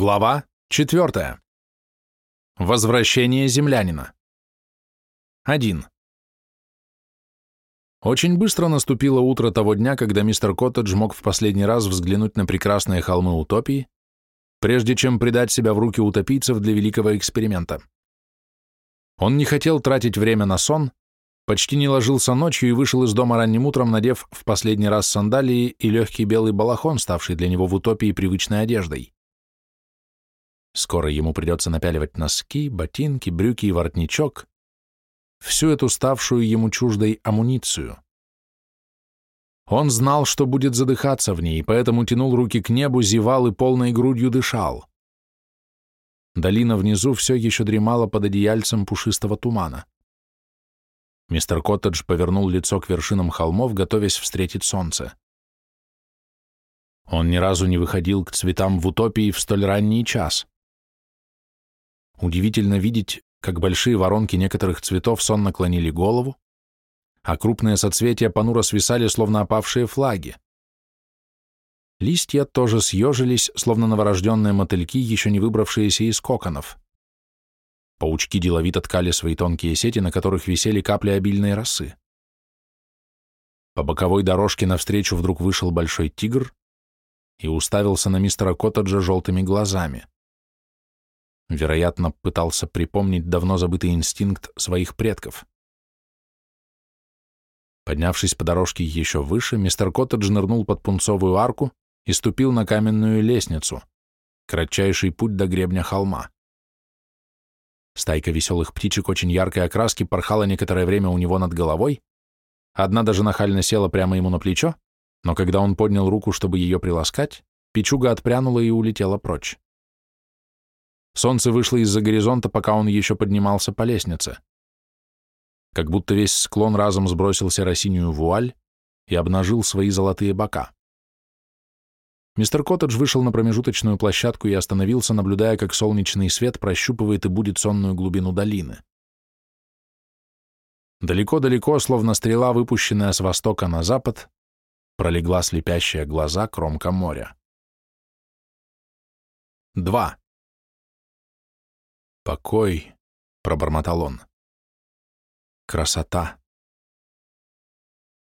Глава 4. Возвращение землянина. 1. Очень быстро наступило утро того дня, когда мистер Коттедж мог в последний раз взглянуть на прекрасные холмы утопии, прежде чем предать себя в руки утопийцев для великого эксперимента. Он не хотел тратить время на сон, почти не ложился ночью и вышел из дома ранним утром, надев в последний раз сандалии и легкий белый балахон, ставший для него в утопии привычной одеждой. Скоро ему придется напяливать носки, ботинки, брюки и воротничок, всю эту ставшую ему чуждой амуницию. Он знал, что будет задыхаться в ней, поэтому тянул руки к небу, зевал и полной грудью дышал. Долина внизу все еще дремала под одеяльцем пушистого тумана. Мистер Коттедж повернул лицо к вершинам холмов, готовясь встретить солнце. Он ни разу не выходил к цветам в утопии в столь ранний час. Удивительно видеть, как большие воронки некоторых цветов сонно клонили голову, а крупные соцветия понуро свисали, словно опавшие флаги. Листья тоже съежились, словно новорожденные мотыльки, еще не выбравшиеся из коконов. Паучки деловито ткали свои тонкие сети, на которых висели капли обильной росы. По боковой дорожке навстречу вдруг вышел большой тигр и уставился на мистера Коттеджа желтыми глазами. Вероятно, пытался припомнить давно забытый инстинкт своих предков. Поднявшись по дорожке еще выше, мистер Коттедж нырнул под пунцовую арку и ступил на каменную лестницу, кратчайший путь до гребня холма. Стайка веселых птичек очень яркой окраски порхала некоторое время у него над головой, одна даже нахально села прямо ему на плечо, но когда он поднял руку, чтобы ее приласкать, печуга отпрянула и улетела прочь. Солнце вышло из-за горизонта, пока он еще поднимался по лестнице. Как будто весь склон разом сбросил серосинюю вуаль и обнажил свои золотые бока. Мистер Коттедж вышел на промежуточную площадку и остановился, наблюдая, как солнечный свет прощупывает и будет сонную глубину долины. Далеко-далеко, словно стрела, выпущенная с востока на запад, пролегла слепящая глаза кромка моря. 2. «Покой», — пробормотал он. «Красота».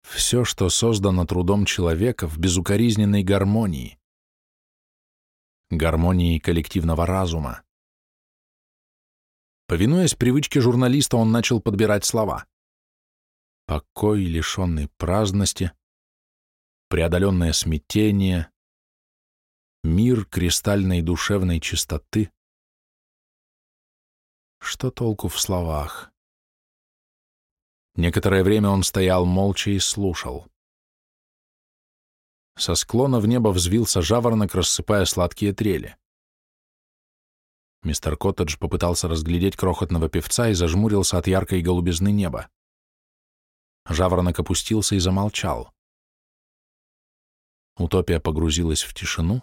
Все, что создано трудом человека в безукоризненной гармонии. Гармонии коллективного разума. Повинуясь привычке журналиста, он начал подбирать слова. Покой, лишенный праздности, преодоленное смятение, мир кристальной душевной чистоты, что толку в словах? Некоторое время он стоял молча и слушал. Со склона в небо взвился жаворонок, рассыпая сладкие трели. Мистер Коттедж попытался разглядеть крохотного певца и зажмурился от яркой голубизны неба. Жаворонок опустился и замолчал. Утопия погрузилась в тишину,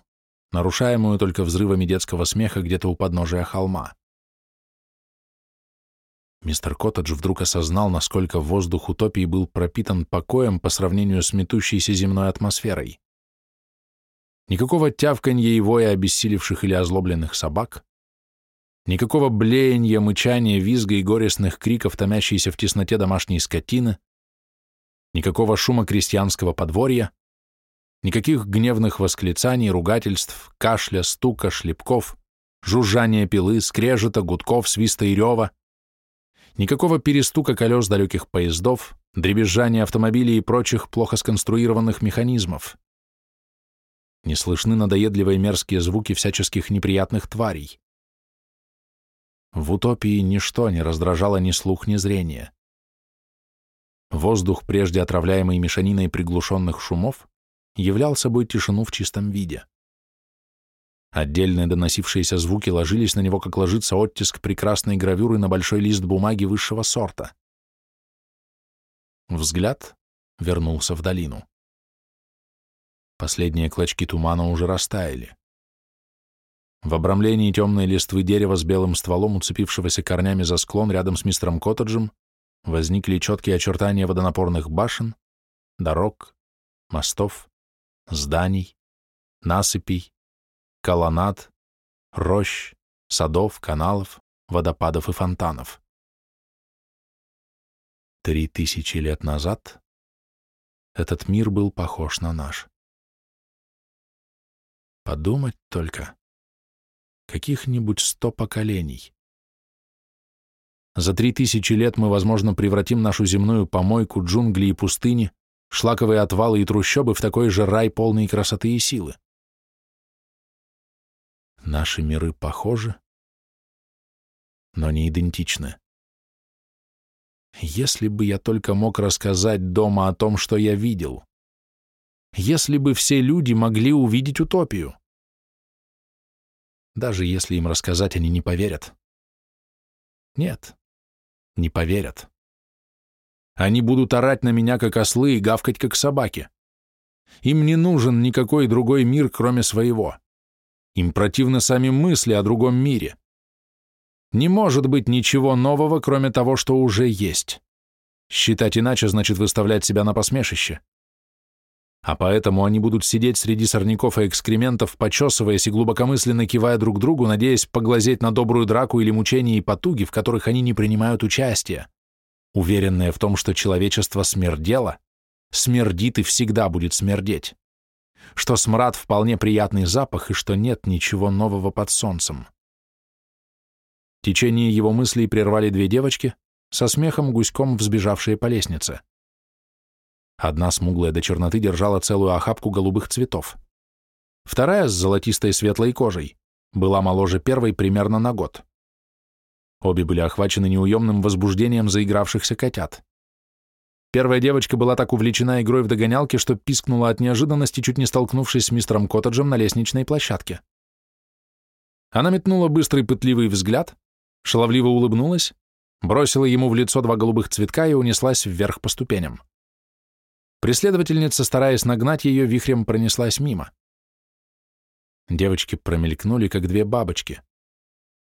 нарушаемую только взрывами детского смеха где-то у подножия холма. Мистер Коттедж вдруг осознал, насколько воздух утопии был пропитан покоем по сравнению с метущейся земной атмосферой. Никакого тявканья и воя обессилевших или озлобленных собак, никакого блеяния, мычания, визга и горестных криков, томящейся в тесноте домашней скотины, никакого шума крестьянского подворья, никаких гневных восклицаний, ругательств, кашля, стука, шлепков, жужжания пилы, скрежета, гудков, свиста и рева, Никакого перестука колес далеких поездов, дребезжания автомобилей и прочих плохо сконструированных механизмов. Не слышны надоедливые мерзкие звуки всяческих неприятных тварей. В утопии ничто не раздражало ни слух, ни зрение. Воздух, прежде отравляемый мешаниной приглушенных шумов, являл собой тишину в чистом виде. Отдельные доносившиеся звуки ложились на него, как ложится оттиск прекрасной гравюры на большой лист бумаги высшего сорта. Взгляд вернулся в долину. Последние клочки тумана уже растаяли. В обрамлении темной листвы дерева с белым стволом, уцепившегося корнями за склон рядом с мистером Коттеджем, возникли четкие очертания водонапорных башен, дорог, мостов, зданий, насыпей, колоннад, рощ, садов, каналов, водопадов и фонтанов. Три тысячи лет назад этот мир был похож на наш. Подумать только. Каких-нибудь сто поколений. За три тысячи лет мы, возможно, превратим нашу земную помойку, джунгли и пустыни, шлаковые отвалы и трущобы в такой же рай полной красоты и силы. Наши миры похожи, но не идентичны. Если бы я только мог рассказать дома о том, что я видел. Если бы все люди могли увидеть утопию. Даже если им рассказать, они не поверят. Нет, не поверят. Они будут орать на меня, как ослы, и гавкать, как собаки. Им не нужен никакой другой мир, кроме своего. Им противны сами мысли о другом мире. Не может быть ничего нового, кроме того, что уже есть. Считать иначе значит выставлять себя на посмешище. А поэтому они будут сидеть среди сорняков и экскрементов, почесываясь и глубокомысленно кивая друг другу, надеясь поглазеть на добрую драку или мучения и потуги, в которых они не принимают участия, уверенные в том, что человечество смердело, смердит и всегда будет смердеть, что смрад вполне приятный запах и что нет ничего нового под солнцем. Течение его мыслей прервали две девочки, со смехом гуськом взбежавшие по лестнице. Одна смуглая до черноты держала целую охапку голубых цветов. Вторая с золотистой светлой кожей была моложе первой примерно на год. Обе были охвачены неуемным возбуждением заигравшихся котят. Первая девочка была так увлечена игрой в догонялки, что пискнула от неожиданности, чуть не столкнувшись с мистером Коттеджем на лестничной площадке. Она метнула быстрый пытливый взгляд, шаловливо улыбнулась, бросила ему в лицо два голубых цветка и унеслась вверх по ступеням. Преследовательница, стараясь нагнать ее, вихрем пронеслась мимо. Девочки промелькнули, как две бабочки.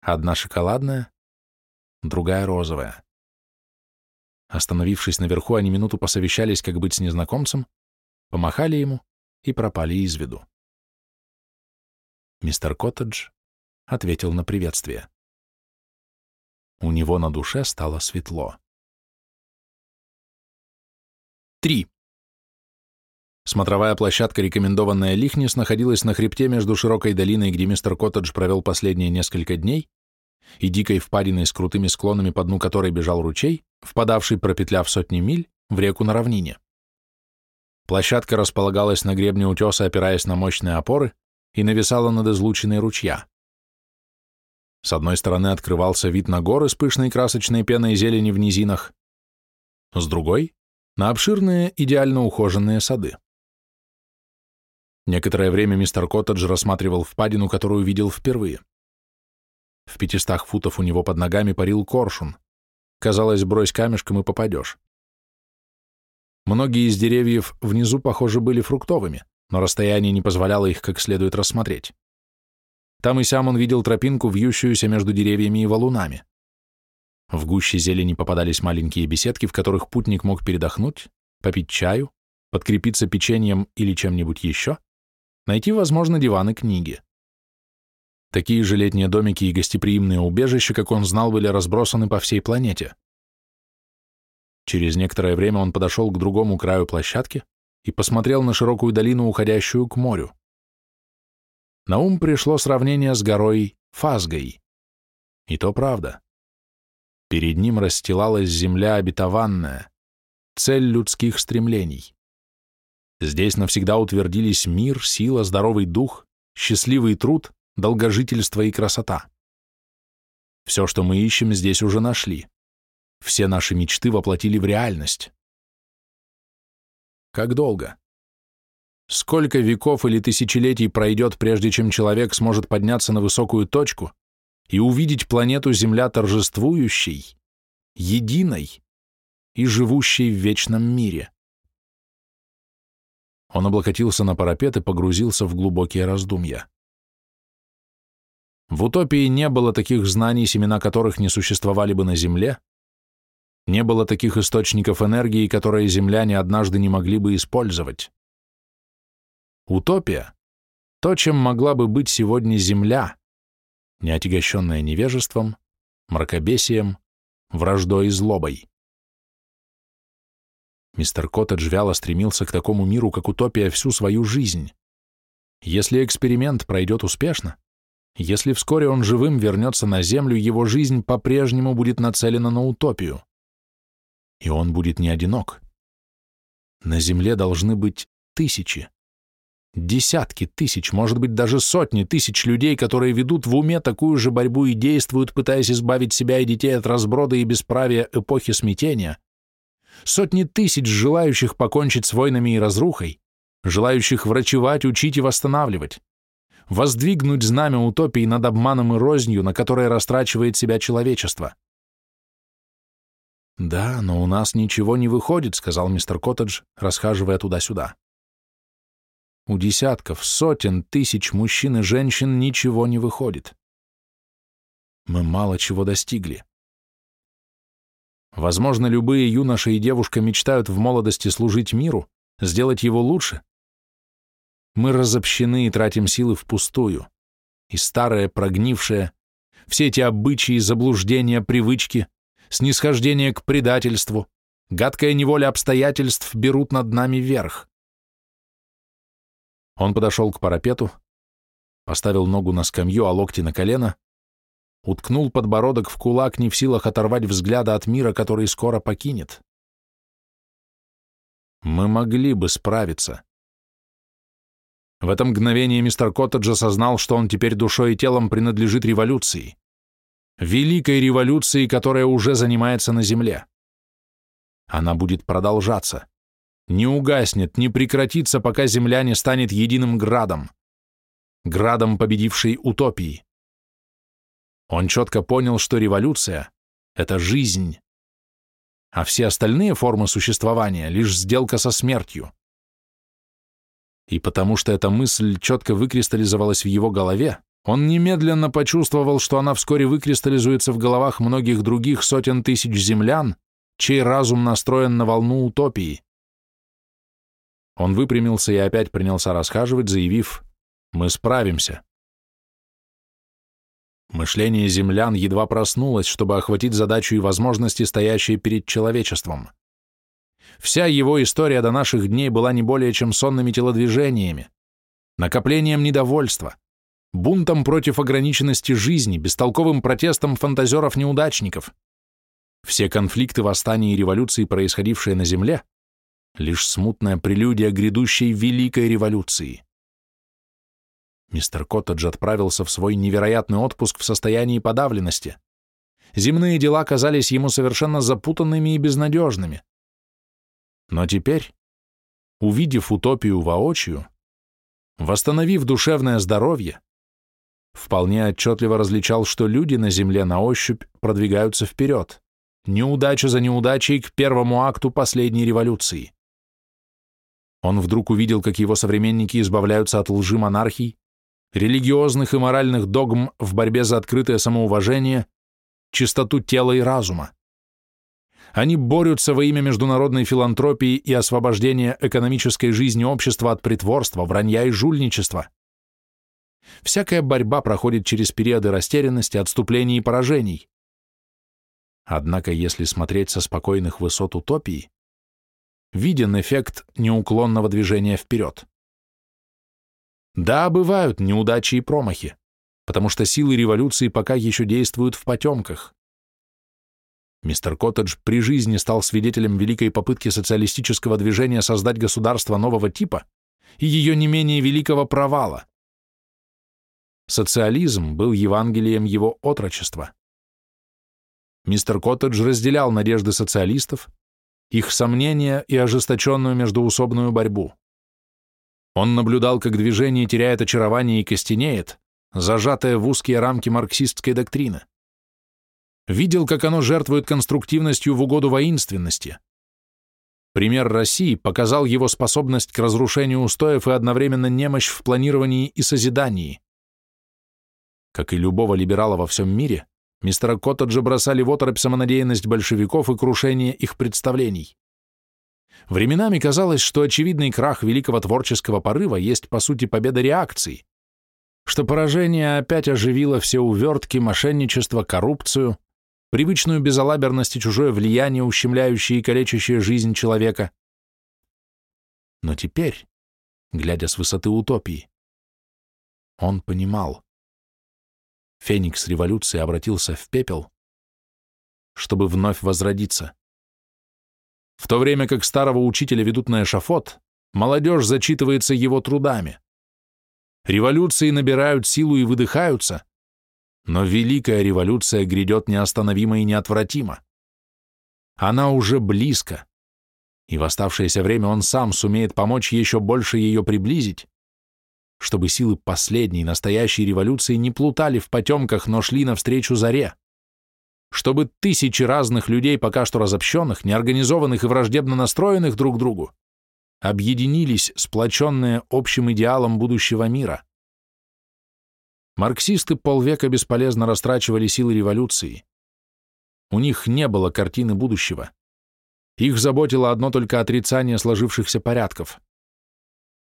Одна шоколадная, другая розовая. Остановившись наверху, они минуту посовещались, как быть с незнакомцем, помахали ему и пропали из виду. Мистер Коттедж ответил на приветствие. У него на душе стало светло. 3. Смотровая площадка, рекомендованная Лихнис, находилась на хребте между широкой долиной, где мистер Коттедж провел последние несколько дней, и дикой впадиной с крутыми склонами, по дну которой бежал ручей, впадавший, пропетляв сотни миль, в реку на равнине. Площадка располагалась на гребне утеса, опираясь на мощные опоры, и нависала над излучиной ручья. С одной стороны открывался вид на горы с пышной красочной пеной и зелени в низинах, с другой — на обширные, идеально ухоженные сады. Некоторое время мистер Коттедж рассматривал впадину, которую видел впервые. В пятистах футов у него под ногами парил коршун. Казалось, брось камешком и попадешь. Многие из деревьев внизу, похоже, были фруктовыми, но расстояние не позволяло их как следует рассмотреть. Там и сям он видел тропинку, вьющуюся между деревьями и валунами. В гуще зелени попадались маленькие беседки, в которых путник мог передохнуть, попить чаю, подкрепиться печеньем или чем-нибудь еще, найти, возможно, диван и книги. Такие же летние домики и гостеприимные убежища, как он знал, были разбросаны по всей планете. Через некоторое время он подошел к другому краю площадки и посмотрел на широкую долину, уходящую к морю на ум пришло сравнение с горой Фазгой. И то правда. Перед ним расстилалась земля обетованная, цель людских стремлений. Здесь навсегда утвердились мир, сила, здоровый дух, счастливый труд, долгожительство и красота. Все, что мы ищем, здесь уже нашли. Все наши мечты воплотили в реальность. Как долго? Сколько веков или тысячелетий пройдет, прежде чем человек сможет подняться на высокую точку и увидеть планету Земля торжествующей, единой и живущей в вечном мире? Он облокотился на парапет и погрузился в глубокие раздумья. В утопии не было таких знаний, семена которых не существовали бы на Земле, не было таких источников энергии, которые земляне однажды не могли бы использовать. Утопия — то, чем могла бы быть сегодня Земля, не отягощенное невежеством, мракобесием, враждой и злобой. Мистер Коттедж вяло стремился к такому миру, как утопия, всю свою жизнь. Если эксперимент пройдет успешно, если вскоре он живым вернется на Землю, его жизнь по-прежнему будет нацелена на утопию. И он будет не одинок. На Земле должны быть тысячи, десятки тысяч, может быть, даже сотни тысяч людей, которые ведут в уме такую же борьбу и действуют, пытаясь избавить себя и детей от разброда и бесправия эпохи смятения, сотни тысяч желающих покончить с войнами и разрухой, желающих врачевать, учить и восстанавливать, воздвигнуть знамя утопии над обманом и рознью, на которое растрачивает себя человечество. «Да, но у нас ничего не выходит», — сказал мистер Коттедж, расхаживая туда-сюда. У десятков, сотен, тысяч мужчин и женщин ничего не выходит. Мы мало чего достигли. Возможно, любые юноша и девушка мечтают в молодости служить миру, сделать его лучше. Мы разобщены и тратим силы впустую. И старое, прогнившее, все эти обычаи, заблуждения, привычки, снисхождение к предательству, гадкая неволя обстоятельств берут над нами верх. Он подошел к парапету, поставил ногу на скамью, а локти на колено, уткнул подбородок в кулак, не в силах оторвать взгляда от мира, который скоро покинет. Мы могли бы справиться. В это мгновение мистер Коттедж осознал, что он теперь душой и телом принадлежит революции. Великой революции, которая уже занимается на Земле. Она будет продолжаться. Не угаснет, не прекратится, пока Земля не станет единым градом. Градом победившей утопии. Он четко понял, что революция — это жизнь, а все остальные формы существования — лишь сделка со смертью. И потому что эта мысль четко выкристаллизовалась в его голове, он немедленно почувствовал, что она вскоре выкристаллизуется в головах многих других сотен тысяч землян, чей разум настроен на волну утопии. Он выпрямился и опять принялся расхаживать, заявив «Мы справимся». Мышление землян едва проснулось, чтобы охватить задачу и возможности, стоящие перед человечеством. Вся его история до наших дней была не более чем сонными телодвижениями, накоплением недовольства, бунтом против ограниченности жизни, бестолковым протестом фантазеров-неудачников. Все конфликты, восстания и революции, происходившие на Земле, лишь смутная прелюдия грядущей великой революции. Мистер Коттедж отправился в свой невероятный отпуск в состоянии подавленности. Земные дела казались ему совершенно запутанными и безнадежными. Но теперь, увидев утопию воочию, восстановив душевное здоровье, вполне отчетливо различал, что люди на земле на ощупь продвигаются вперед, неудача за неудачей к первому акту последней революции. Он вдруг увидел, как его современники избавляются от лжи монархий, религиозных и моральных догм в борьбе за открытое самоуважение, чистоту тела и разума. Они борются во имя международной филантропии и освобождения экономической жизни общества от притворства, вранья и жульничества. Всякая борьба проходит через периоды растерянности, отступлений и поражений. Однако, если смотреть со спокойных высот утопии, виден эффект неуклонного движения вперед. Да, бывают неудачи и промахи, потому что силы революции пока еще действуют в потемках. Мистер Коттедж при жизни стал свидетелем великой попытки социалистического движения создать государство нового типа и ее не менее великого провала. Социализм был Евангелием его отрочества. Мистер Коттедж разделял надежды социалистов, их сомнения и ожесточенную междуусобную борьбу. Он наблюдал, как движение теряет очарование и костенеет, зажатое в узкие рамки марксистской доктрины. Видел, как оно жертвует конструктивностью в угоду воинственности. Пример России показал его способность к разрушению устоев и одновременно немощь в планировании и созидании. Как и любого либерала во всем мире, мистера Коттеджа бросали в оторопь самонадеянность большевиков и крушение их представлений. Временами казалось, что очевидный крах великого творческого порыва есть, по сути, победа реакции. что поражение опять оживило все увертки, мошенничество, коррупцию, привычную безалаберность и чужое влияние, ущемляющее и калечащее жизнь человека. Но теперь, глядя с высоты утопии, он понимал. Феникс революции обратился в пепел, чтобы вновь возродиться. В то время как старого учителя ведут на эшафот, молодежь зачитывается его трудами. Революции набирают силу и выдыхаются, но великая революция грядет неостановимо и неотвратимо. Она уже близко, и в оставшееся время он сам сумеет помочь еще больше ее приблизить, чтобы силы последней, настоящей революции не плутали в потемках, но шли навстречу заре чтобы тысячи разных людей, пока что разобщенных, неорганизованных и враждебно настроенных друг к другу, объединились, сплоченные общим идеалом будущего мира. Марксисты полвека бесполезно растрачивали силы революции. У них не было картины будущего. Их заботило одно только отрицание сложившихся порядков.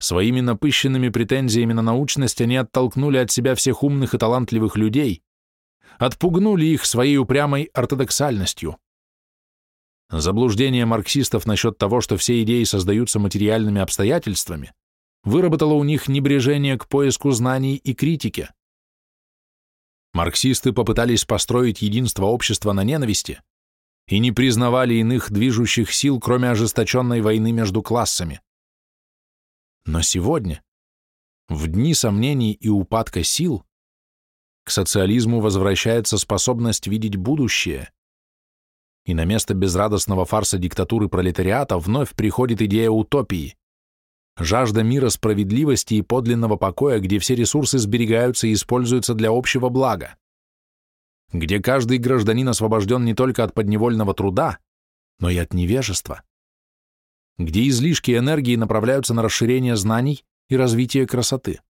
Своими напыщенными претензиями на научность они оттолкнули от себя всех умных и талантливых людей, отпугнули их своей упрямой ортодоксальностью. Заблуждение марксистов насчет того, что все идеи создаются материальными обстоятельствами, выработало у них небрежение к поиску знаний и критике. Марксисты попытались построить единство общества на ненависти и не признавали иных движущих сил, кроме ожесточенной войны между классами. Но сегодня, в дни сомнений и упадка сил, к социализму возвращается способность видеть будущее. И на место безрадостного фарса диктатуры пролетариата вновь приходит идея утопии. Жажда мира справедливости и подлинного покоя, где все ресурсы сберегаются и используются для общего блага. Где каждый гражданин освобожден не только от подневольного труда, но и от невежества. Где излишки энергии направляются на расширение знаний и развитие красоты.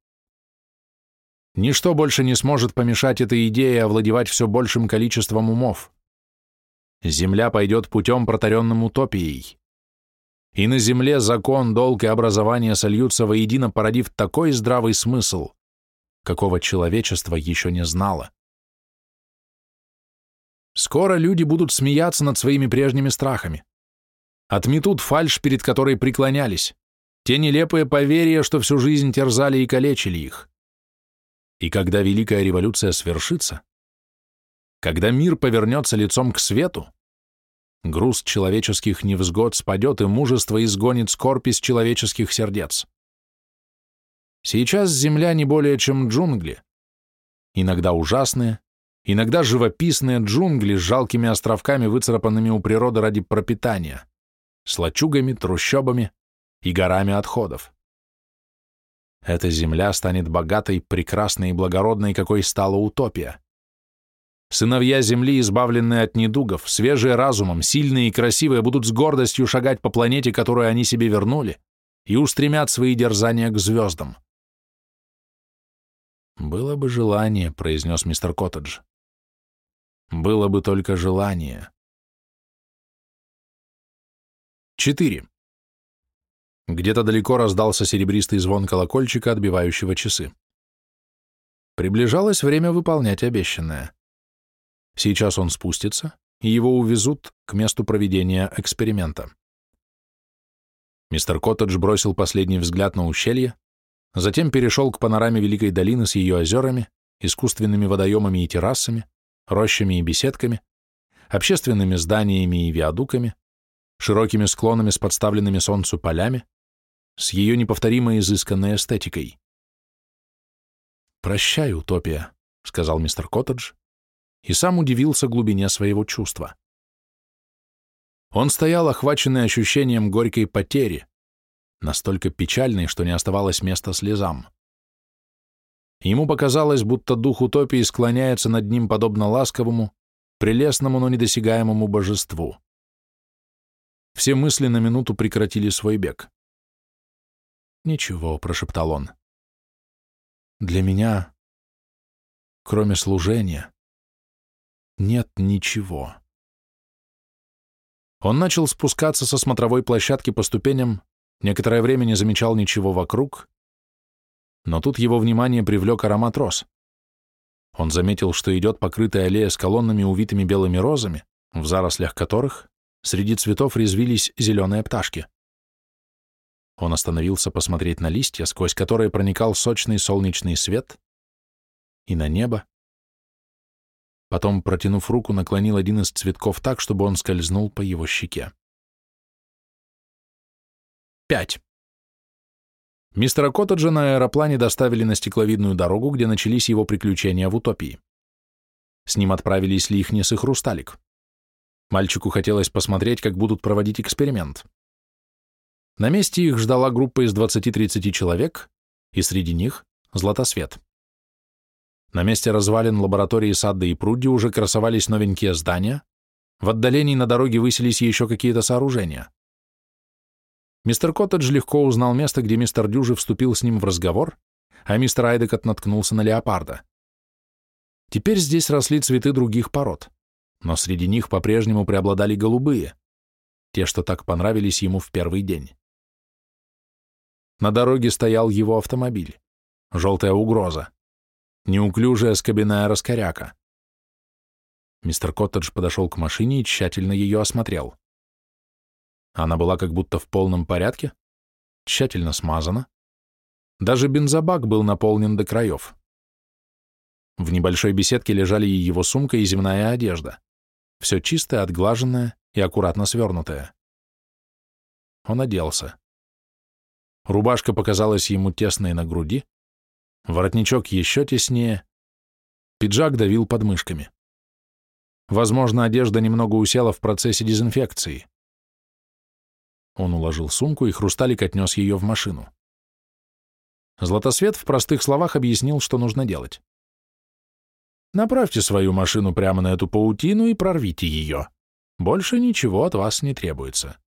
Ничто больше не сможет помешать этой идее овладевать все большим количеством умов. Земля пойдет путем, протаренным утопией. И на земле закон, долг и образование сольются воедино, породив такой здравый смысл, какого человечество еще не знало. Скоро люди будут смеяться над своими прежними страхами. Отметут фальшь, перед которой преклонялись, те нелепые поверья, что всю жизнь терзали и калечили их. И когда Великая Революция свершится, когда мир повернется лицом к свету, груз человеческих невзгод спадет, и мужество изгонит скорбь из человеческих сердец. Сейчас земля не более чем джунгли. Иногда ужасные, иногда живописные джунгли с жалкими островками, выцарапанными у природы ради пропитания, с лачугами, трущобами и горами отходов. Эта земля станет богатой, прекрасной и благородной, какой стала утопия. Сыновья земли, избавленные от недугов, свежие разумом, сильные и красивые, будут с гордостью шагать по планете, которую они себе вернули, и устремят свои дерзания к звездам. «Было бы желание», — произнес мистер Коттедж. «Было бы только желание». 4. Где-то далеко раздался серебристый звон колокольчика, отбивающего часы. Приближалось время выполнять обещанное. Сейчас он спустится, и его увезут к месту проведения эксперимента. Мистер Коттедж бросил последний взгляд на ущелье, затем перешел к панораме Великой долины с ее озерами, искусственными водоемами и террасами, рощами и беседками, общественными зданиями и виадуками, широкими склонами с подставленными солнцу полями, с ее неповторимой изысканной эстетикой. «Прощай, утопия», — сказал мистер Коттедж, и сам удивился глубине своего чувства. Он стоял, охваченный ощущением горькой потери, настолько печальной, что не оставалось места слезам. Ему показалось, будто дух утопии склоняется над ним подобно ласковому, прелестному, но недосягаемому божеству. Все мысли на минуту прекратили свой бег. «Ничего», — прошептал он. «Для меня, кроме служения, нет ничего». Он начал спускаться со смотровой площадки по ступеням, некоторое время не замечал ничего вокруг, Но тут его внимание привлек аромат роз. Он заметил, что идет покрытая аллея с колоннами, увитыми белыми розами, в зарослях которых среди цветов резвились зеленые пташки. Он остановился посмотреть на листья, сквозь которые проникал сочный солнечный свет, и на небо. Потом, протянув руку, наклонил один из цветков так, чтобы он скользнул по его щеке. 5. Мистера Коттеджа на аэроплане доставили на стекловидную дорогу, где начались его приключения в утопии. С ним отправились Лихнис и Хрусталик. Мальчику хотелось посмотреть, как будут проводить эксперимент. На месте их ждала группа из 20-30 человек, и среди них — Златосвет. На месте развалин лаборатории Садда и Прудди уже красовались новенькие здания, в отдалении на дороге высились еще какие-то сооружения. Мистер Коттедж легко узнал место, где мистер Дюжи вступил с ним в разговор, а мистер Айдекот наткнулся на леопарда. Теперь здесь росли цветы других пород, но среди них по-прежнему преобладали голубые, те, что так понравились ему в первый день. На дороге стоял его автомобиль. Желтая угроза. Неуклюжая скобяная раскоряка. Мистер Коттедж подошел к машине и тщательно ее осмотрел. Она была как будто в полном порядке, тщательно смазана. Даже бензобак был наполнен до краев. В небольшой беседке лежали и его сумка, и земная одежда. Все чистое, отглаженное и аккуратно свернутое. Он оделся. Рубашка показалась ему тесной на груди, воротничок еще теснее, пиджак давил подмышками. Возможно, одежда немного усела в процессе дезинфекции. Он уложил сумку, и Хрусталик отнес ее в машину. Златосвет в простых словах объяснил, что нужно делать. Направьте свою машину прямо на эту паутину и прорвите ее. Больше ничего от вас не требуется.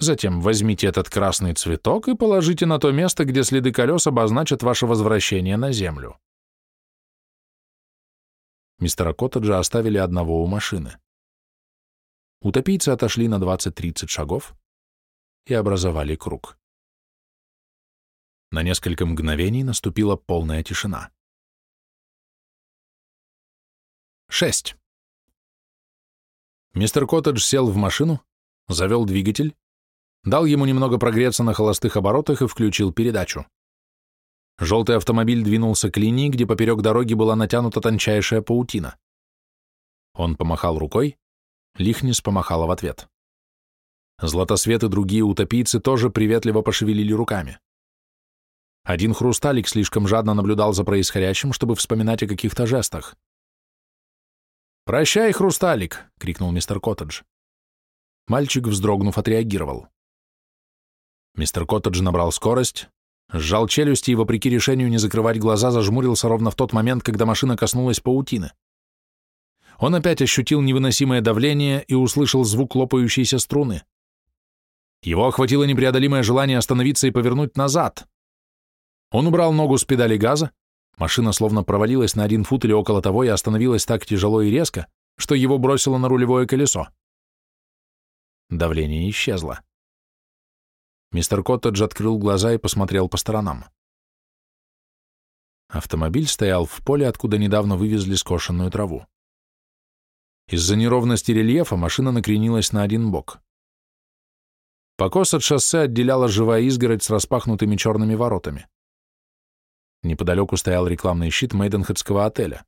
Затем возьмите этот красный цветок и положите на то место, где следы колес обозначат ваше возвращение на Землю. Мистера Коттеджа оставили одного у машины. Утопийцы отошли на 20-30 шагов и образовали круг. На несколько мгновений наступила полная тишина. 6. Мистер Коттедж сел в машину, завел двигатель, дал ему немного прогреться на холостых оборотах и включил передачу. Желтый автомобиль двинулся к линии, где поперек дороги была натянута тончайшая паутина. Он помахал рукой, Лихнис помахала в ответ. Златосвет и другие утопийцы тоже приветливо пошевелили руками. Один хрусталик слишком жадно наблюдал за происходящим, чтобы вспоминать о каких-то жестах. «Прощай, хрусталик!» — крикнул мистер Коттедж. Мальчик, вздрогнув, отреагировал. Мистер Коттедж набрал скорость, сжал челюсти и, вопреки решению не закрывать глаза, зажмурился ровно в тот момент, когда машина коснулась паутины. Он опять ощутил невыносимое давление и услышал звук лопающейся струны. Его охватило непреодолимое желание остановиться и повернуть назад. Он убрал ногу с педали газа, машина словно провалилась на один фут или около того и остановилась так тяжело и резко, что его бросило на рулевое колесо. Давление исчезло. Мистер Коттедж открыл глаза и посмотрел по сторонам. Автомобиль стоял в поле, откуда недавно вывезли скошенную траву. Из-за неровности рельефа машина накренилась на один бок. Покос от шоссе отделяла живая изгородь с распахнутыми черными воротами. Неподалеку стоял рекламный щит Мейденхедского отеля.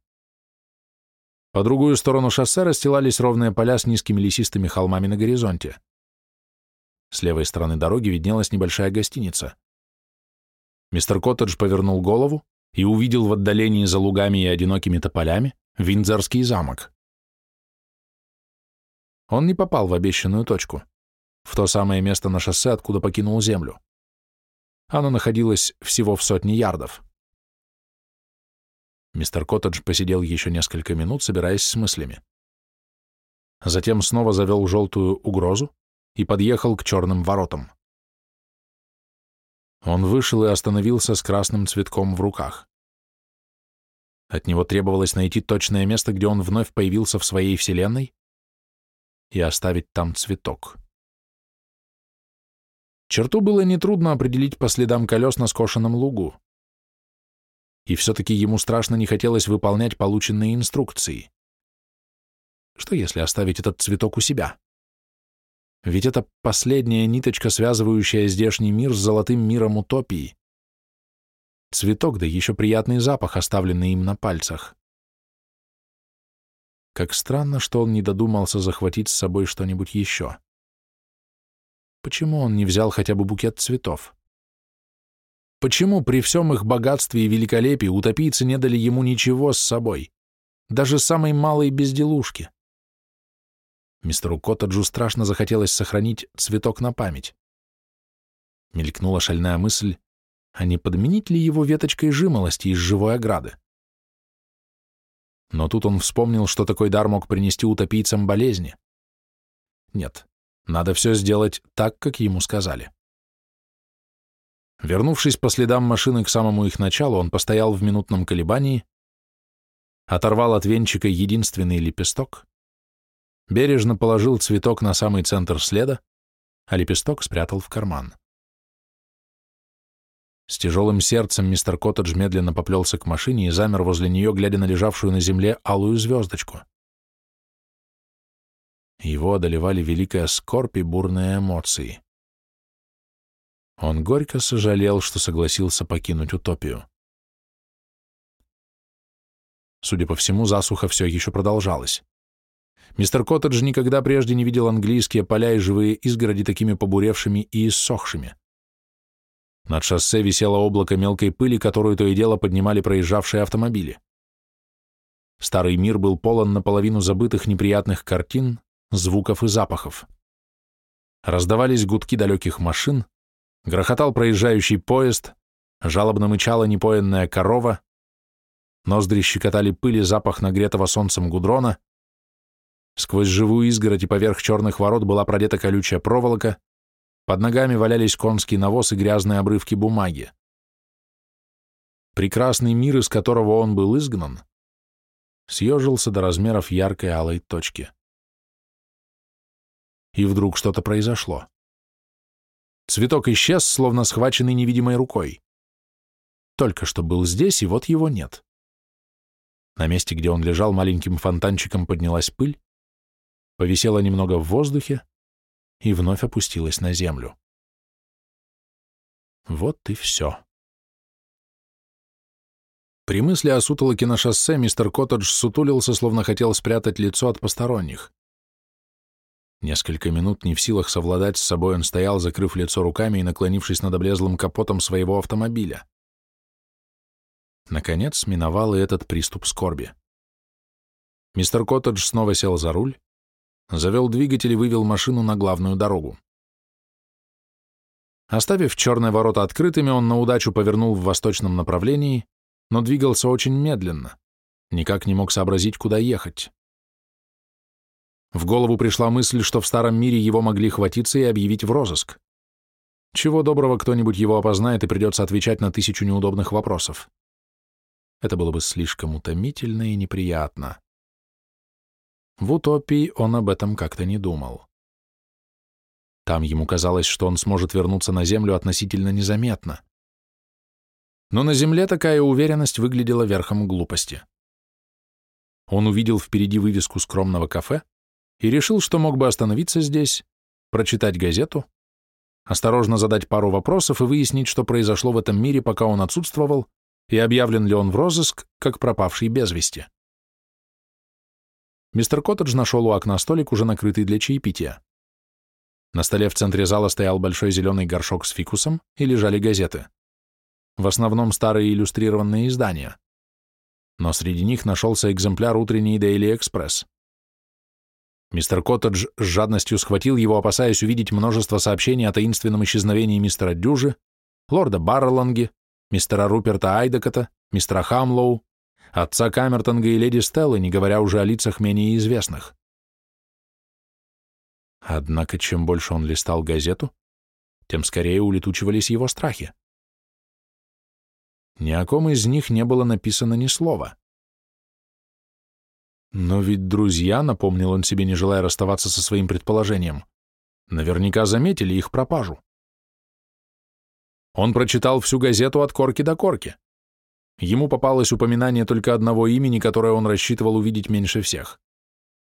По другую сторону шоссе расстилались ровные поля с низкими лесистыми холмами на горизонте. С левой стороны дороги виднелась небольшая гостиница. Мистер Коттедж повернул голову и увидел в отдалении за лугами и одинокими тополями Виндзорский замок. Он не попал в обещанную точку, в то самое место на шоссе, откуда покинул землю. Оно находилось всего в сотне ярдов. Мистер Коттедж посидел еще несколько минут, собираясь с мыслями. Затем снова завел желтую угрозу и подъехал к черным воротам. Он вышел и остановился с красным цветком в руках. От него требовалось найти точное место, где он вновь появился в своей вселенной, и оставить там цветок. Черту было нетрудно определить по следам колес на скошенном лугу, и все-таки ему страшно не хотелось выполнять полученные инструкции. Что если оставить этот цветок у себя? Ведь это последняя ниточка, связывающая здешний мир с золотым миром утопии. Цветок, да еще приятный запах, оставленный им на пальцах. Как странно, что он не додумался захватить с собой что-нибудь еще. Почему он не взял хотя бы букет цветов? Почему при всем их богатстве и великолепии утопийцы не дали ему ничего с собой, даже самой малой безделушки? Мистеру Коттеджу страшно захотелось сохранить цветок на память. Мелькнула шальная мысль, а не подменить ли его веточкой жимолости из живой ограды? Но тут он вспомнил, что такой дар мог принести утопийцам болезни. Нет, надо все сделать так, как ему сказали. Вернувшись по следам машины к самому их началу, он постоял в минутном колебании, оторвал от венчика единственный лепесток, бережно положил цветок на самый центр следа, а лепесток спрятал в карман. С тяжелым сердцем мистер Коттедж медленно поплелся к машине и замер возле нее, глядя на лежавшую на земле алую звездочку. Его одолевали великая скорбь и бурные эмоции. Он горько сожалел, что согласился покинуть утопию. Судя по всему, засуха все еще продолжалась. Мистер Коттедж никогда прежде не видел английские поля и живые изгороди такими побуревшими и иссохшими. Над шоссе висело облако мелкой пыли, которую то и дело поднимали проезжавшие автомобили. Старый мир был полон наполовину забытых неприятных картин, звуков и запахов. Раздавались гудки далеких машин, грохотал проезжающий поезд, жалобно мычала непоенная корова, ноздри щекотали пыли запах нагретого солнцем гудрона, сквозь живую изгородь и поверх черных ворот была продета колючая проволока, под ногами валялись конский навоз и грязные обрывки бумаги. Прекрасный мир, из которого он был изгнан, съежился до размеров яркой алой точки. И вдруг что-то произошло. Цветок исчез, словно схваченный невидимой рукой. Только что был здесь, и вот его нет. На месте, где он лежал, маленьким фонтанчиком поднялась пыль, повисела немного в воздухе, и вновь опустилась на землю. Вот и все. При мысли о сутолоке на шоссе мистер Коттедж сутулился, словно хотел спрятать лицо от посторонних. Несколько минут не в силах совладать с собой, он стоял, закрыв лицо руками и наклонившись над облезлым капотом своего автомобиля. Наконец миновал и этот приступ скорби. Мистер Коттедж снова сел за руль, завел двигатель и вывел машину на главную дорогу. Оставив черные ворота открытыми, он на удачу повернул в восточном направлении, но двигался очень медленно, никак не мог сообразить, куда ехать. В голову пришла мысль, что в старом мире его могли хватиться и объявить в розыск. Чего доброго кто-нибудь его опознает и придется отвечать на тысячу неудобных вопросов. Это было бы слишком утомительно и неприятно. В утопии он об этом как-то не думал. Там ему казалось, что он сможет вернуться на Землю относительно незаметно. Но на Земле такая уверенность выглядела верхом глупости. Он увидел впереди вывеску скромного кафе и решил, что мог бы остановиться здесь, прочитать газету, осторожно задать пару вопросов и выяснить, что произошло в этом мире, пока он отсутствовал, и объявлен ли он в розыск, как пропавший без вести. Мистер Коттедж нашел у окна столик, уже накрытый для чаепития. На столе в центре зала стоял большой зеленый горшок с фикусом и лежали газеты. В основном старые иллюстрированные издания. Но среди них нашелся экземпляр утренней Daily Express. Мистер Коттедж с жадностью схватил его, опасаясь увидеть множество сообщений о таинственном исчезновении мистера Дюжи, лорда Барреланги, мистера Руперта Айдекота, мистера Хамлоу, отца Камертонга и леди Стеллы, не говоря уже о лицах менее известных. Однако, чем больше он листал газету, тем скорее улетучивались его страхи. Ни о ком из них не было написано ни слова. Но ведь друзья, напомнил он себе, не желая расставаться со своим предположением, наверняка заметили их пропажу. Он прочитал всю газету от корки до корки. Ему попалось упоминание только одного имени, которое он рассчитывал увидеть меньше всех.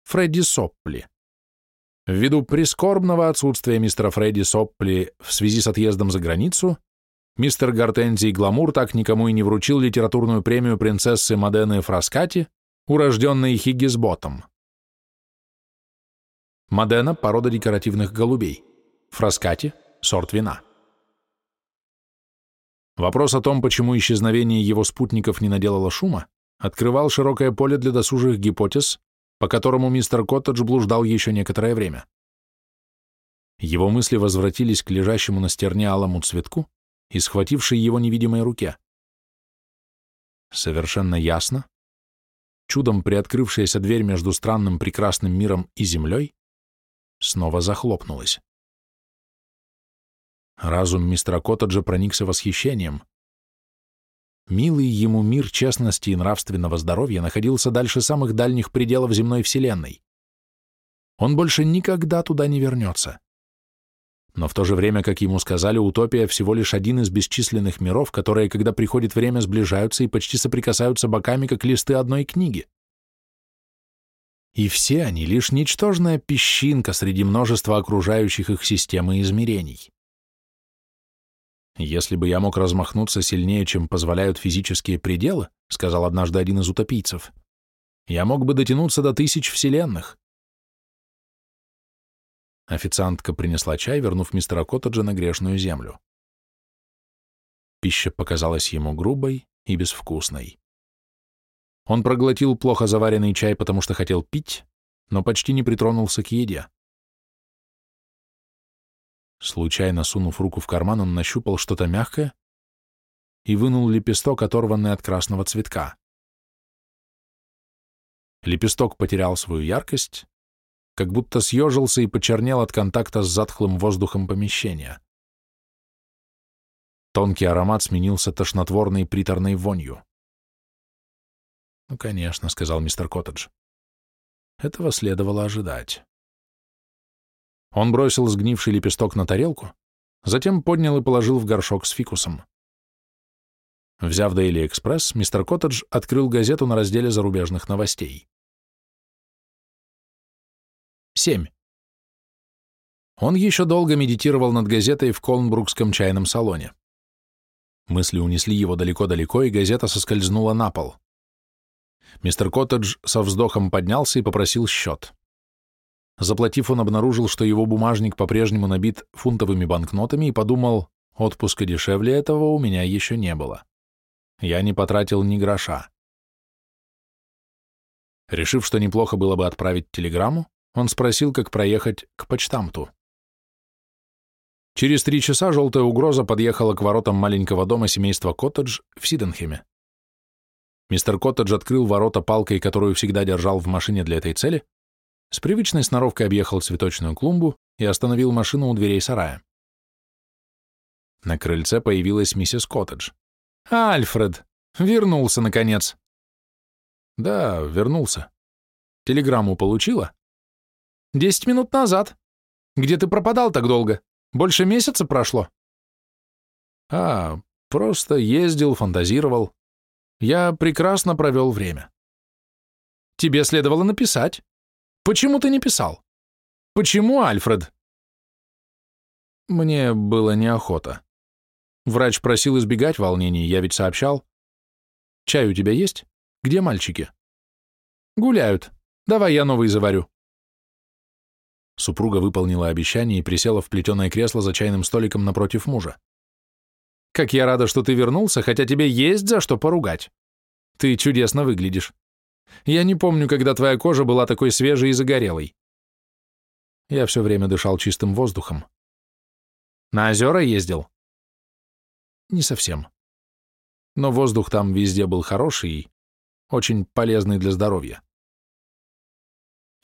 Фредди Соппли. Ввиду прискорбного отсутствия мистера Фредди Соппли в связи с отъездом за границу, мистер Гортензий Гламур так никому и не вручил литературную премию принцессы Модены Фраскати, урожденной Хиггисботом. Модена – порода декоративных голубей. Фраскати – сорт вина. Вопрос о том, почему исчезновение его спутников не наделало шума, открывал широкое поле для досужих гипотез, по которому мистер Коттедж блуждал еще некоторое время. Его мысли возвратились к лежащему на стерне алому цветку и схватившей его невидимой руке. Совершенно ясно, чудом приоткрывшаяся дверь между странным прекрасным миром и землей снова захлопнулась. Разум мистера Коттеджа проникся восхищением. Милый ему мир честности и нравственного здоровья находился дальше самых дальних пределов земной вселенной. Он больше никогда туда не вернется. Но в то же время, как ему сказали, утопия всего лишь один из бесчисленных миров, которые, когда приходит время, сближаются и почти соприкасаются боками, как листы одной книги. И все они лишь ничтожная песчинка среди множества окружающих их системы и измерений. «Если бы я мог размахнуться сильнее, чем позволяют физические пределы», сказал однажды один из утопийцев, «я мог бы дотянуться до тысяч вселенных». Официантка принесла чай, вернув мистера Коттеджа на грешную землю. Пища показалась ему грубой и безвкусной. Он проглотил плохо заваренный чай, потому что хотел пить, но почти не притронулся к еде. Случайно сунув руку в карман, он нащупал что-то мягкое и вынул лепесток, оторванный от красного цветка. Лепесток потерял свою яркость, как будто съежился и почернел от контакта с затхлым воздухом помещения. Тонкий аромат сменился тошнотворной приторной вонью. «Ну, конечно», — сказал мистер Коттедж. Этого следовало ожидать. Он бросил сгнивший лепесток на тарелку, затем поднял и положил в горшок с фикусом. Взяв Daily Express, мистер Коттедж открыл газету на разделе зарубежных новостей. 7. Он еще долго медитировал над газетой в Колнбрукском чайном салоне. Мысли унесли его далеко-далеко, и газета соскользнула на пол. Мистер Коттедж со вздохом поднялся и попросил счет. Заплатив, он обнаружил, что его бумажник по-прежнему набит фунтовыми банкнотами и подумал, отпуска дешевле этого у меня еще не было. Я не потратил ни гроша. Решив, что неплохо было бы отправить телеграмму, он спросил, как проехать к почтамту. Через три часа желтая угроза подъехала к воротам маленького дома семейства Коттедж в Сиденхеме. Мистер Коттедж открыл ворота палкой, которую всегда держал в машине для этой цели, с привычной сноровкой объехал цветочную клумбу и остановил машину у дверей сарая. На крыльце появилась миссис Коттедж. «Альфред! Вернулся, наконец!» «Да, вернулся. Телеграмму получила?» «Десять минут назад. Где ты пропадал так долго? Больше месяца прошло?» «А, просто ездил, фантазировал. Я прекрасно провел время». «Тебе следовало написать. Почему ты не писал? Почему, Альфред? Мне было неохота. Врач просил избегать волнений, я ведь сообщал. Чай у тебя есть? Где мальчики? Гуляют. Давай я новый заварю. Супруга выполнила обещание и присела в плетеное кресло за чайным столиком напротив мужа. «Как я рада, что ты вернулся, хотя тебе есть за что поругать. Ты чудесно выглядишь. Я не помню, когда твоя кожа была такой свежей и загорелой. Я все время дышал чистым воздухом. На озера ездил? Не совсем. Но воздух там везде был хороший и очень полезный для здоровья.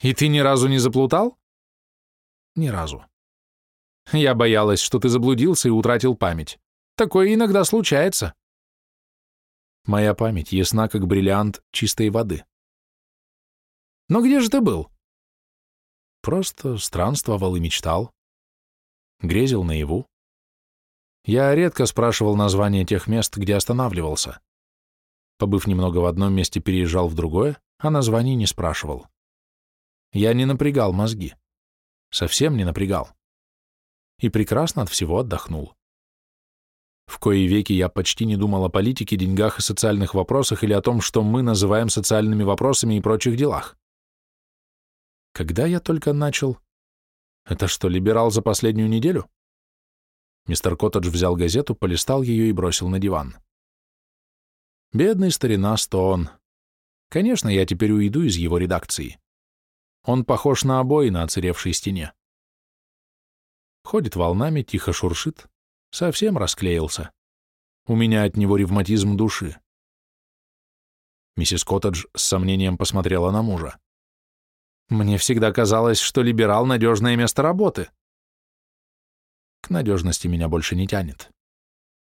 И ты ни разу не заплутал? Ни разу. Я боялась, что ты заблудился и утратил память. Такое иногда случается. Моя память ясна, как бриллиант чистой воды. Но где же ты был? Просто странствовал и мечтал. Грезил наяву. Я редко спрашивал названия тех мест, где останавливался. Побыв немного в одном месте, переезжал в другое, а названий не спрашивал. Я не напрягал мозги. Совсем не напрягал. И прекрасно от всего отдохнул. В кои веки я почти не думал о политике, деньгах и социальных вопросах или о том, что мы называем социальными вопросами и прочих делах. Когда я только начал... Это что, либерал за последнюю неделю? Мистер Коттедж взял газету, полистал ее и бросил на диван. Бедный старина Стоун. Конечно, я теперь уйду из его редакции. Он похож на обои на оцаревшей стене. Ходит волнами, тихо шуршит, совсем расклеился. У меня от него ревматизм души. Миссис Коттедж с сомнением посмотрела на мужа. Мне всегда казалось, что либерал — надежное место работы. К надежности меня больше не тянет.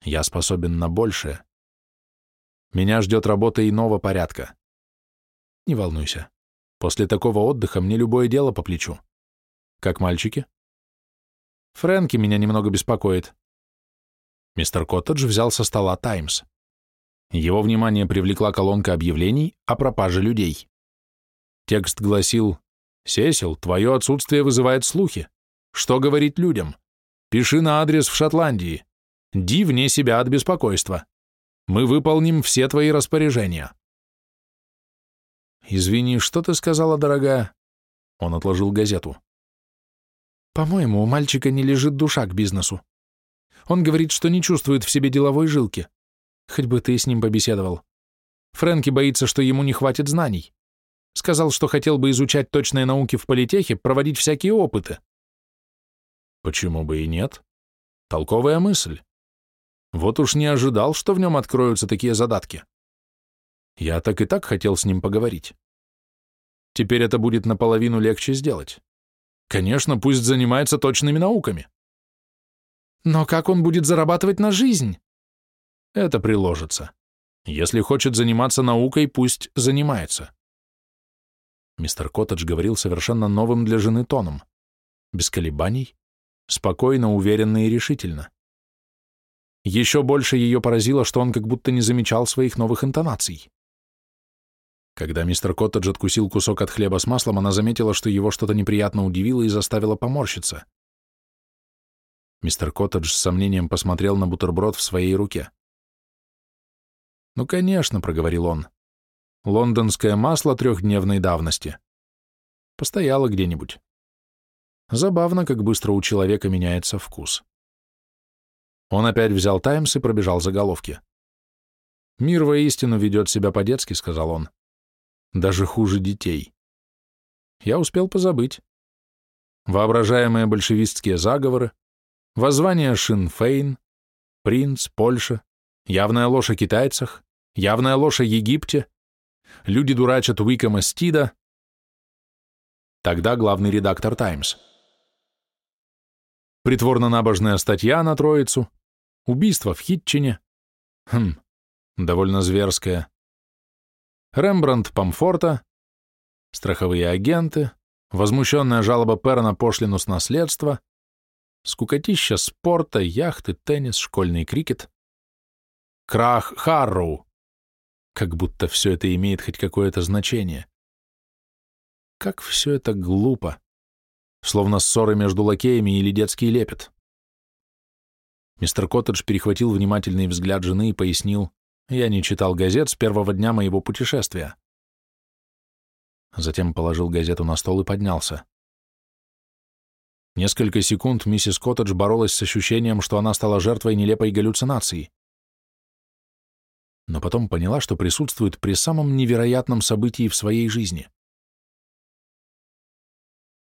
Я способен на большее. Меня ждет работа иного порядка. Не волнуйся. После такого отдыха мне любое дело по плечу. Как мальчики? Фрэнки меня немного беспокоит. Мистер Коттедж взял со стола «Таймс». Его внимание привлекла колонка объявлений о пропаже людей. Текст гласил «Сесил, твое отсутствие вызывает слухи. Что говорить людям? Пиши на адрес в Шотландии. Ди вне себя от беспокойства. Мы выполним все твои распоряжения». «Извини, что ты сказала, дорогая?» Он отложил газету. «По-моему, у мальчика не лежит душа к бизнесу. Он говорит, что не чувствует в себе деловой жилки. Хоть бы ты с ним побеседовал. Фрэнки боится, что ему не хватит знаний. Сказал, что хотел бы изучать точные науки в политехе, проводить всякие опыты. Почему бы и нет? Толковая мысль. Вот уж не ожидал, что в нем откроются такие задатки. Я так и так хотел с ним поговорить. Теперь это будет наполовину легче сделать. Конечно, пусть занимается точными науками. Но как он будет зарабатывать на жизнь? Это приложится. Если хочет заниматься наукой, пусть занимается. Мистер Коттедж говорил совершенно новым для жены тоном. Без колебаний, спокойно, уверенно и решительно. Еще больше ее поразило, что он как будто не замечал своих новых интонаций. Когда мистер Коттедж откусил кусок от хлеба с маслом, она заметила, что его что-то неприятно удивило и заставило поморщиться. Мистер Коттедж с сомнением посмотрел на бутерброд в своей руке. «Ну, конечно», — проговорил он. «Лондонское масло трехдневной давности. Постояло где-нибудь. Забавно, как быстро у человека меняется вкус». Он опять взял «Таймс» и пробежал заголовки. «Мир воистину ведет себя по-детски», — сказал он. «Даже хуже детей». Я успел позабыть. Воображаемые большевистские заговоры, воззвание Шинфейн, принц, Польша, явная ложь о китайцах, явная ложь о Египте, люди дурачат Уикома Стида. Тогда главный редактор «Таймс». Притворно-набожная статья на Троицу, Убийство в Хитчине. Хм, довольно зверское. Рембрандт Памфорта. Страховые агенты. Возмущенная жалоба Пера на пошлину с наследства. Скукотища спорта, яхты, теннис, школьный крикет. Крах Харроу. Как будто все это имеет хоть какое-то значение. Как все это глупо. Словно ссоры между лакеями или детский лепет. Мистер Коттедж перехватил внимательный взгляд жены и пояснил, «Я не читал газет с первого дня моего путешествия». Затем положил газету на стол и поднялся. Несколько секунд миссис Коттедж боролась с ощущением, что она стала жертвой нелепой галлюцинации. Но потом поняла, что присутствует при самом невероятном событии в своей жизни.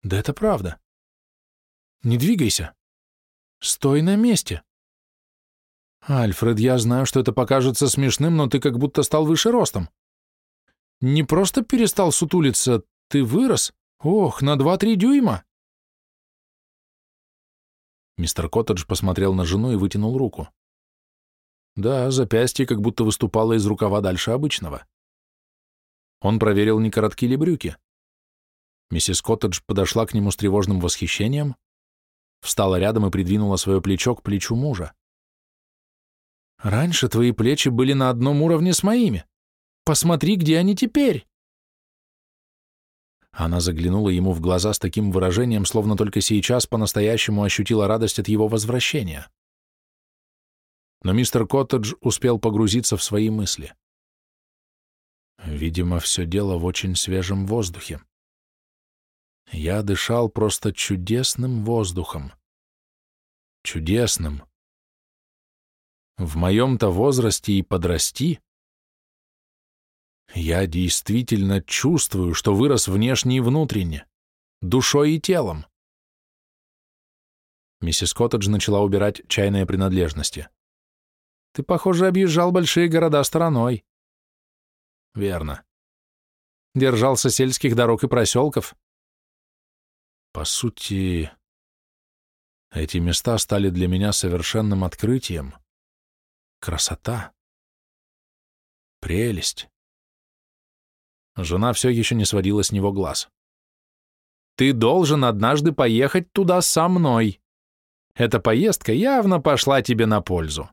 Да это правда. Не двигайся. Стой на месте. «Альфред, я знаю, что это покажется смешным, но ты как будто стал выше ростом. Не просто перестал сутулиться, ты вырос. Ох, на два-три дюйма!» Мистер Коттедж посмотрел на жену и вытянул руку. Да, запястье как будто выступало из рукава дальше обычного. Он проверил, не коротки ли брюки. Миссис Коттедж подошла к нему с тревожным восхищением, встала рядом и придвинула свое плечо к плечу мужа. Раньше твои плечи были на одном уровне с моими. Посмотри, где они теперь!» Она заглянула ему в глаза с таким выражением, словно только сейчас по-настоящему ощутила радость от его возвращения. Но мистер Коттедж успел погрузиться в свои мысли. Видимо, все дело в очень свежем воздухе. Я дышал просто чудесным воздухом. Чудесным. В моем-то возрасте и подрасти я действительно чувствую, что вырос внешне и внутренне, душой и телом. Миссис Коттедж начала убирать чайные принадлежности. Ты, похоже, объезжал большие города стороной. Верно. Держался сельских дорог и проселков. По сути, эти места стали для меня совершенным открытием. Красота. Прелесть. Жена все еще не сводила с него глаз. «Ты должен однажды поехать туда со мной. Эта поездка явно пошла тебе на пользу».